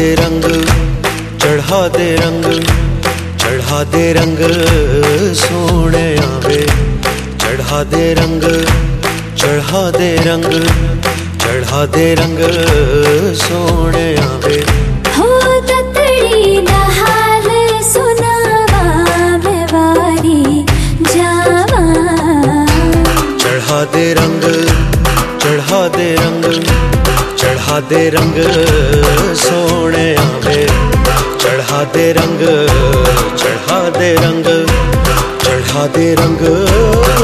दे रंग चढ़ा दे रंग चढ़ा दे रंग सोने आवे। चढ़ा दे रंग चढ़ा दे रंग चढ़ा दे रंग सोने आवे। हो ततड़ी ना चढ़ा दे रंग चढ़ा दे रंग ਚੜ੍ਹਾ ਦੇ ਰੰਗ ਸੋਹਣਿਆ ਵੇ ਚੜ੍ਹਾ ਦੇ ਰੰਗ, ਚੜ੍ਹਾ ਦੇ ਰੰਗ, ਚੜ੍ਹਾ ਦੇ ਰੰਗ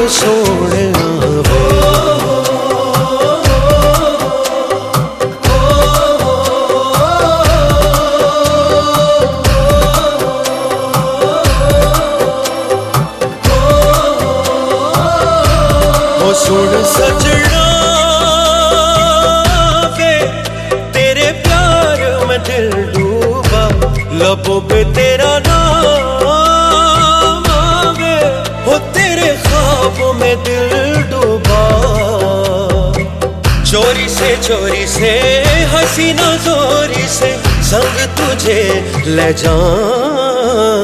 ਸੋਹਣਿਆ ਵੇ ਸੁਣ ਸਜਣਾ ਲਬੋਂ पे तेरा नाम आवे हो तेरे ख्वाबों में दिल डूबा चोरी से चोरी से हसीना जोरी से संग तुझे ले जाऊं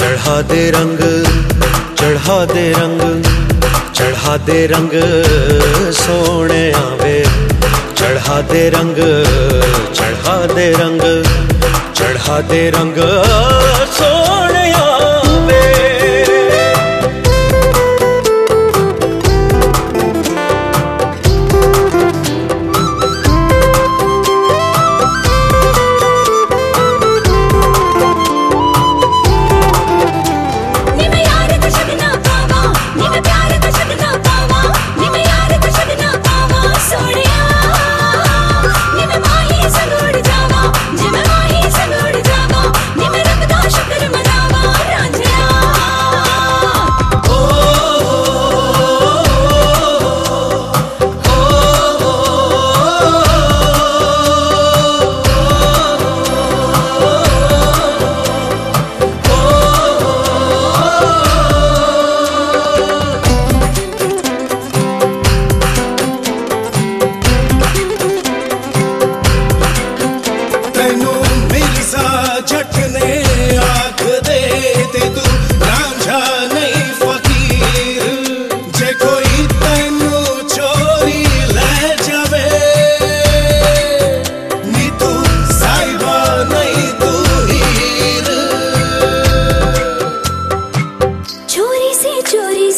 चढ़ा दे रंग चढ़ा दे रंग चढ़ा दे रंग सोने आवे चढ़ा दे रंग चढ़ा दे रंग ਸਾਡੇ ਰੰਗ ਸੋ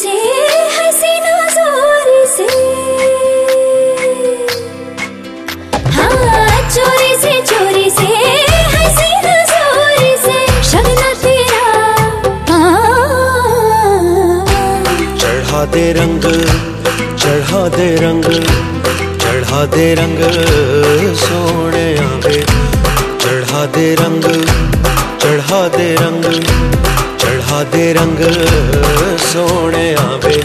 से हसीना जोरी से। हाँ चोरी से चोरी से हसीना जोरी से। शगना तेरा। चढ़ा दे रंग चढ़ा दे रंग चढ़ा दे रंग सोने आवे चढ़ा दे रंग चढ़ा दे रंग ਖਾਦੇ ਰੰਗ ਸੋਹਣਿਆ ਵੇ